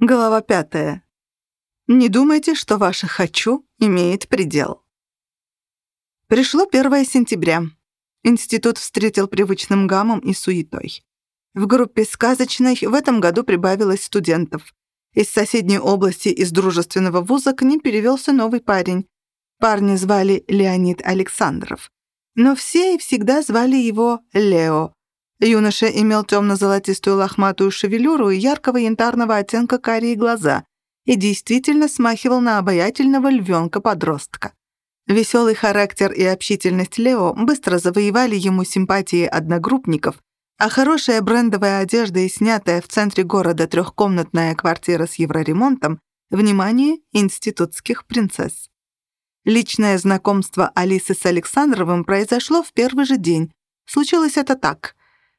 Глава пятая. Не думайте, что ваше «хочу» имеет предел. Пришло 1 сентября. Институт встретил привычным гамом и суетой. В группе «Сказочной» в этом году прибавилось студентов. Из соседней области из дружественного вуза к ним перевелся новый парень. Парня звали Леонид Александров. Но все и всегда звали его Лео, Юноша имел темно-золотистую лохматую шевелюру и яркого янтарного оттенка карие глаза и действительно смахивал на обаятельного львенка-подростка. Веселый характер и общительность Лео быстро завоевали ему симпатии одногруппников, а хорошая брендовая одежда и снятая в центре города трехкомнатная квартира с евроремонтом — внимание институтских принцесс. Личное знакомство Алисы с Александровым произошло в первый же день. Случилось это так.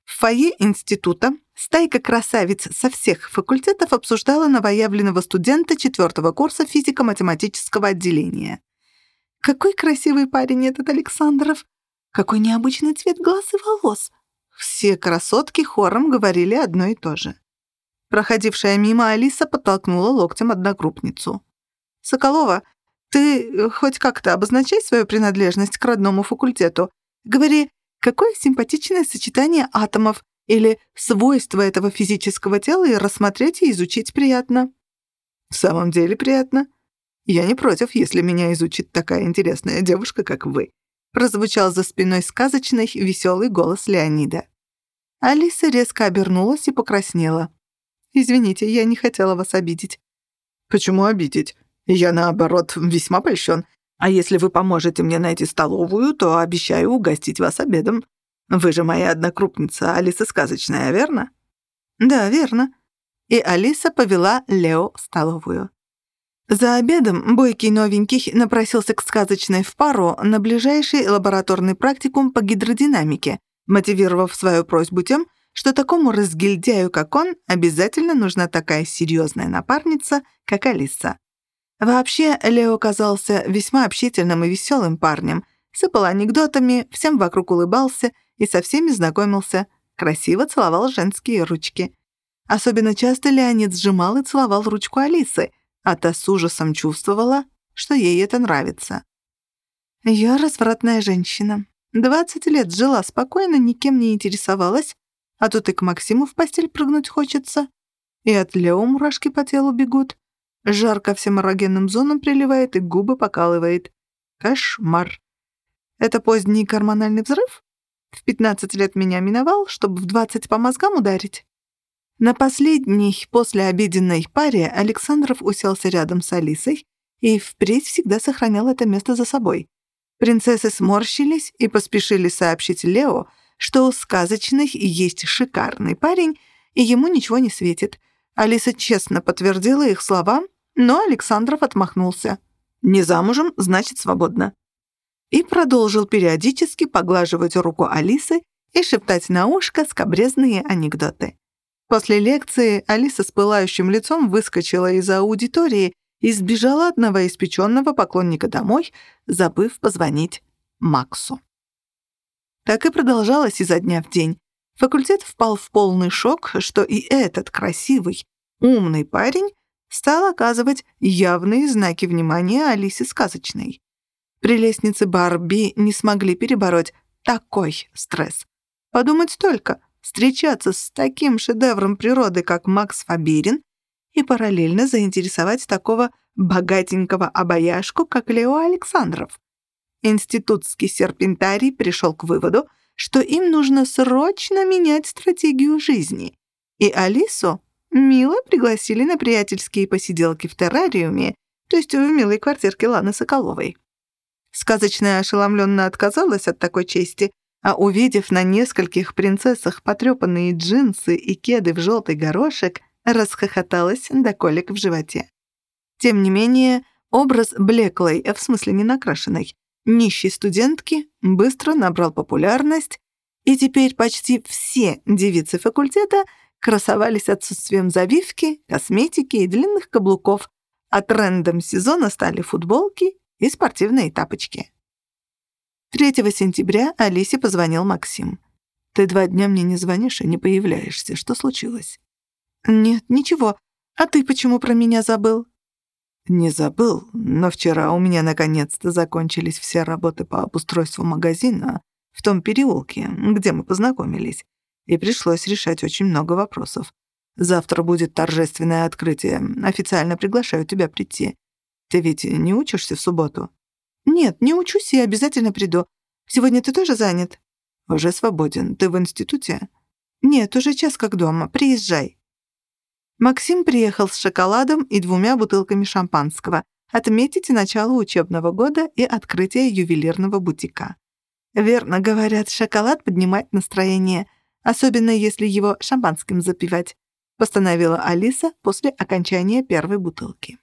В фойе института стайка красавиц со всех факультетов обсуждала новоявленного студента четвертого курса физико-математического отделения. «Какой красивый парень этот Александров! Какой необычный цвет глаз и волос!» Все красотки хором говорили одно и то же. Проходившая мимо Алиса подтолкнула локтем одногруппницу. «Соколова, ты хоть как-то обозначай свою принадлежность к родному факультету. Говори, Какое симпатичное сочетание атомов или свойства этого физического тела и рассмотреть и изучить приятно. В самом деле приятно. Я не против, если меня изучит такая интересная девушка, как вы. Прозвучал за спиной сказочный веселый голос Леонида. Алиса резко обернулась и покраснела. «Извините, я не хотела вас обидеть». «Почему обидеть? Я, наоборот, весьма польщен. А если вы поможете мне найти столовую, то обещаю угостить вас обедом. Вы же моя однокрупница, Алиса Сказочная, верно?» «Да, верно». И Алиса повела Лео в столовую. За обедом бойкий новенький напросился к сказочной в пару на ближайший лабораторный практикум по гидродинамике, мотивировав свою просьбу тем, что такому разгильдяю, как он, обязательно нужна такая серьезная напарница, как Алиса. Вообще, Лео казался весьма общительным и веселым парнем, сыпал анекдотами, всем вокруг улыбался и со всеми знакомился, красиво целовал женские ручки. Особенно часто Леонид сжимал и целовал ручку Алисы, а та с ужасом чувствовала, что ей это нравится. «Я развратная женщина. Двадцать лет жила спокойно, никем не интересовалась, а тут и к Максиму в постель прыгнуть хочется, и от Лео мурашки по телу бегут. Жар ко всем эрогенным зонам приливает и губы покалывает. Кошмар. Это поздний гормональный взрыв? В 15 лет меня миновал, чтобы в 20 по мозгам ударить? На последней послеобеденной паре Александров уселся рядом с Алисой и впредь всегда сохранял это место за собой. Принцессы сморщились и поспешили сообщить Лео, что у сказочных есть шикарный парень, и ему ничего не светит — Алиса честно подтвердила их слова, но Александров отмахнулся. «Не замужем, значит, свободно». И продолжил периодически поглаживать руку Алисы и шептать на ушко скобрезные анекдоты. После лекции Алиса с пылающим лицом выскочила из аудитории и сбежала от новоиспеченного поклонника домой, забыв позвонить Максу. Так и продолжалось изо дня в день. Факультет впал в полный шок, что и этот красивый, умный парень стал оказывать явные знаки внимания Алисе Сказочной. Прелестницы Барби не смогли перебороть такой стресс. Подумать только, встречаться с таким шедевром природы, как Макс Фабирин, и параллельно заинтересовать такого богатенького обаяшку, как Лео Александров. Институтский серпентарий пришел к выводу, что им нужно срочно менять стратегию жизни. И Алису мило пригласили на приятельские посиделки в террариуме, то есть в милой квартирке Ланы Соколовой. Сказочная ошеломленно отказалась от такой чести, а увидев на нескольких принцессах потрепанные джинсы и кеды в желтый горошек, расхохоталась до колик в животе. Тем не менее, образ блеклой, в смысле не накрашенной, нищей студентки быстро набрал популярность, и теперь почти все девицы факультета красовались отсутствием завивки, косметики и длинных каблуков, а трендом сезона стали футболки и спортивные тапочки. 3 сентября Алисе позвонил Максим. «Ты два дня мне не звонишь и не появляешься. Что случилось?» «Нет, ничего. А ты почему про меня забыл?» «Не забыл, но вчера у меня наконец-то закончились все работы по обустройству магазина в том переулке, где мы познакомились, и пришлось решать очень много вопросов. Завтра будет торжественное открытие. Официально приглашаю тебя прийти. Ты ведь не учишься в субботу?» «Нет, не учусь и обязательно приду. Сегодня ты тоже занят?» «Уже свободен. Ты в институте?» «Нет, уже час как дома. Приезжай». Максим приехал с шоколадом и двумя бутылками шампанского отметить начало учебного года и открытие ювелирного бутика. Верно говорят, шоколад поднимает настроение, особенно если его шампанским запивать, постановила Алиса после окончания первой бутылки.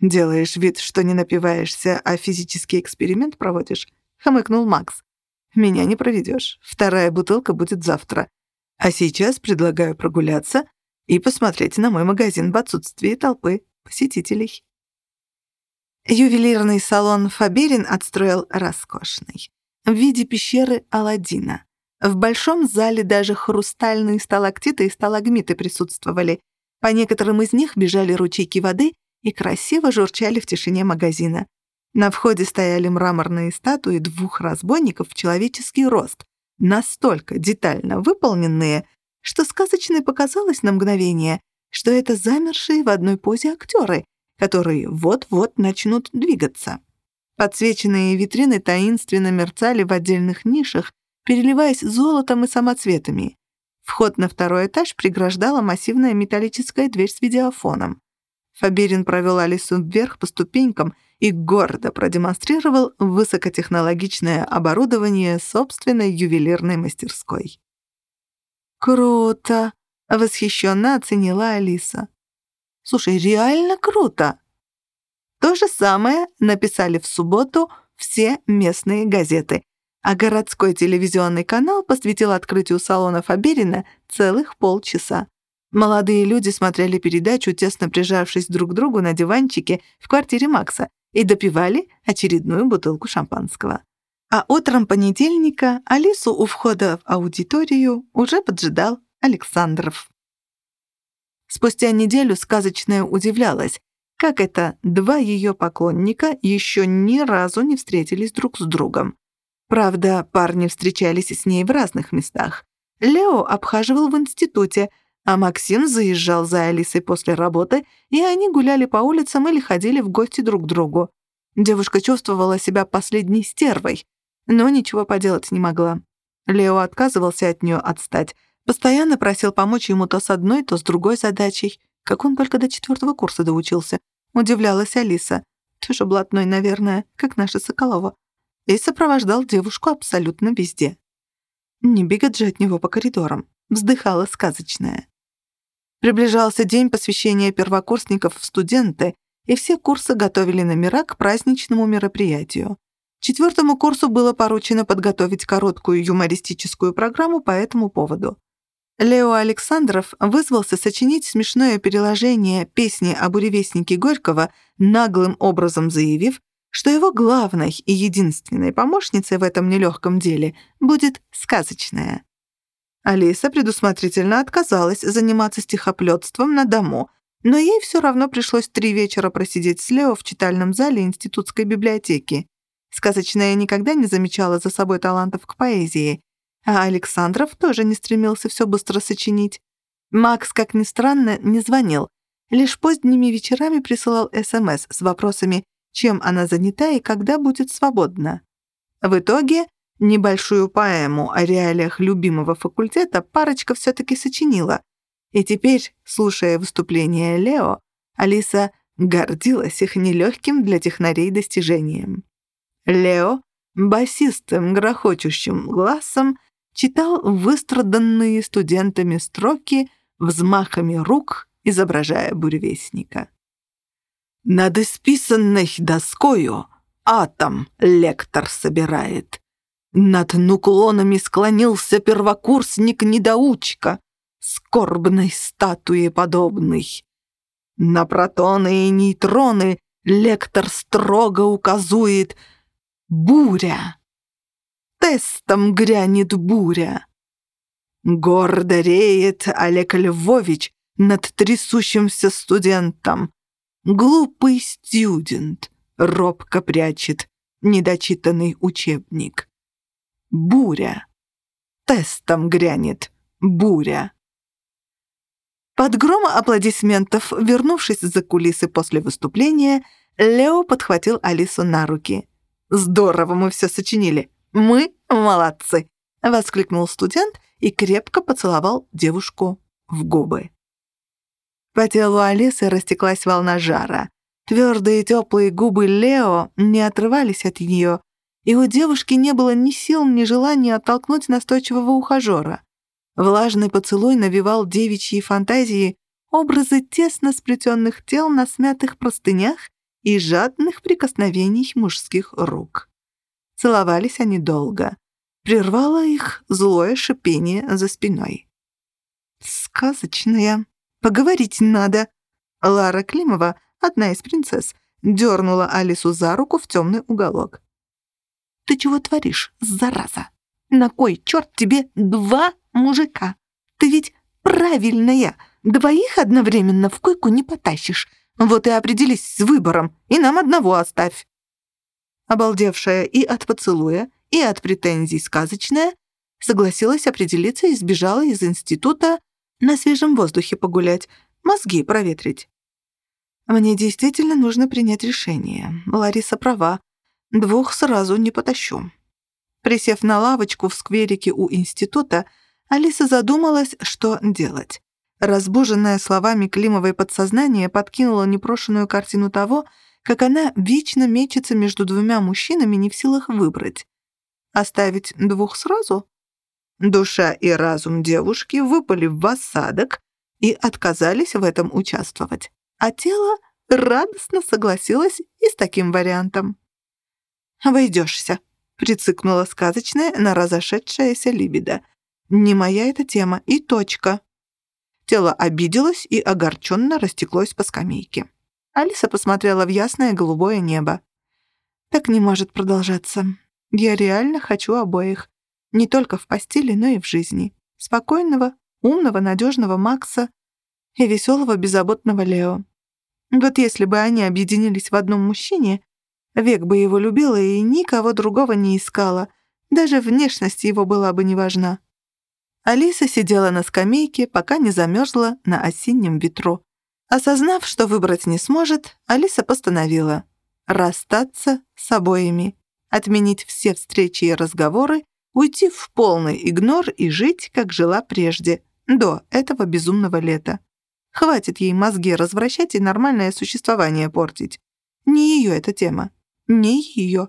«Делаешь вид, что не напиваешься, а физический эксперимент проводишь?» — хмыкнул Макс. «Меня не проведешь. Вторая бутылка будет завтра. А сейчас предлагаю прогуляться и посмотреть на мой магазин в отсутствии толпы посетителей. Ювелирный салон Фаберин отстроил роскошный, в виде пещеры Аладдина. В большом зале даже хрустальные сталактиты и сталагмиты присутствовали. По некоторым из них бежали ручейки воды и красиво журчали в тишине магазина. На входе стояли мраморные статуи двух разбойников в человеческий рост, настолько детально выполненные, что сказочной показалось на мгновение, что это замершие в одной позе актеры, которые вот-вот начнут двигаться. Подсвеченные витрины таинственно мерцали в отдельных нишах, переливаясь золотом и самоцветами. Вход на второй этаж преграждала массивная металлическая дверь с видеофоном. Фаберин провел Алису вверх по ступенькам и гордо продемонстрировал высокотехнологичное оборудование собственной ювелирной мастерской. «Круто!» — восхищенно оценила Алиса. «Слушай, реально круто!» То же самое написали в субботу все местные газеты, а городской телевизионный канал посвятил открытию салона Фаберина целых полчаса. Молодые люди смотрели передачу, тесно прижавшись друг к другу на диванчике в квартире Макса и допивали очередную бутылку шампанского. А утром понедельника Алису у входа в аудиторию уже поджидал Александров. Спустя неделю сказочная удивлялась, как это два ее поклонника еще ни разу не встретились друг с другом. Правда, парни встречались с ней в разных местах. Лео обхаживал в институте, а Максим заезжал за Алисой после работы, и они гуляли по улицам или ходили в гости друг к другу. Девушка чувствовала себя последней стервой, но ничего поделать не могла. Лео отказывался от нее отстать, постоянно просил помочь ему то с одной, то с другой задачей. Как он только до четвертого курса доучился. Удивлялась Алиса. Тоже блатной, наверное, как наша Соколова. И сопровождал девушку абсолютно везде. Не бегать же от него по коридорам. Вздыхала сказочная. Приближался день посвящения первокурсников в студенты, и все курсы готовили номера к праздничному мероприятию. Четвертому курсу было поручено подготовить короткую юмористическую программу по этому поводу. Лео Александров вызвался сочинить смешное переложение песни о буревестнике Горького, наглым образом заявив, что его главной и единственной помощницей в этом нелегком деле будет сказочная. Алиса предусмотрительно отказалась заниматься стихоплетством на дому, но ей все равно пришлось три вечера просидеть с Лео в читальном зале институтской библиотеки. Сказочная никогда не замечала за собой талантов к поэзии, а Александров тоже не стремился все быстро сочинить. Макс, как ни странно, не звонил, лишь поздними вечерами присылал СМС с вопросами, чем она занята и когда будет свободна. В итоге небольшую поэму о реалиях любимого факультета парочка все-таки сочинила, и теперь, слушая выступление Лео, Алиса гордилась их нелегким для технарей достижением. Лео басистым грохочущим глазом читал выстраданные студентами строки взмахами рук, изображая буревестника. «Над исписанной доскою атом лектор собирает. Над нуклонами склонился первокурсник-недоучка, скорбной статуе подобный. На протоны и нейтроны лектор строго указует — Буря! Тестом грянет буря. Гордо реет Олег Львович над трясущимся студентом. Глупый студент робко прячет недочитанный учебник. Буря. Тестом грянет буря. Под гром аплодисментов, вернувшись за кулисы после выступления, Лео подхватил Алису на руки. «Здорово мы все сочинили! Мы молодцы!» — воскликнул студент и крепко поцеловал девушку в губы. По телу Алисы растеклась волна жара. Твердые теплые губы Лео не отрывались от нее, и у девушки не было ни сил, ни желания оттолкнуть настойчивого ухажера. Влажный поцелуй навевал девичьи фантазии образы тесно сплетенных тел на смятых простынях и жадных прикосновений мужских рук. Целовались они долго. Прервало их злое шипение за спиной. «Сказочная. Поговорить надо». Лара Климова, одна из принцесс, дернула Алису за руку в темный уголок. «Ты чего творишь, зараза? На кой черт тебе два мужика? Ты ведь правильная. Двоих одновременно в койку не потащишь. Вот и определись с выбором, и нам одного оставь». Обалдевшая и от поцелуя, и от претензий сказочная, согласилась определиться и сбежала из института на свежем воздухе погулять, мозги проветрить. Мне действительно нужно принять решение. Лариса права. Двух сразу не потащу. Присев на лавочку в скверике у института, Алиса задумалась, что делать. Разбуженное словами Климовой подсознание подкинуло непрошенную картину того, как она вечно мечется между двумя мужчинами, не в силах выбрать. Оставить двух сразу? Душа и разум девушки выпали в осадок и отказались в этом участвовать, а тело радостно согласилось и с таким вариантом. «Обойдешься», — прицикнула сказочная на разошедшаяся либидо. «Не моя эта тема, и точка». Тело обиделось и огорченно растеклось по скамейке. Алиса посмотрела в ясное голубое небо. «Так не может продолжаться. Я реально хочу обоих. Не только в постели, но и в жизни. Спокойного, умного, надежного Макса и веселого, беззаботного Лео. Вот если бы они объединились в одном мужчине, век бы его любила и никого другого не искала, даже внешность его была бы не важна. Алиса сидела на скамейке, пока не замерзла на осеннем ветру. Осознав, что выбрать не сможет, Алиса постановила расстаться с обоими, отменить все встречи и разговоры, уйти в полный игнор и жить, как жила прежде, до этого безумного лета. Хватит ей мозги развращать и нормальное существование портить. Не ее эта тема. Не ее.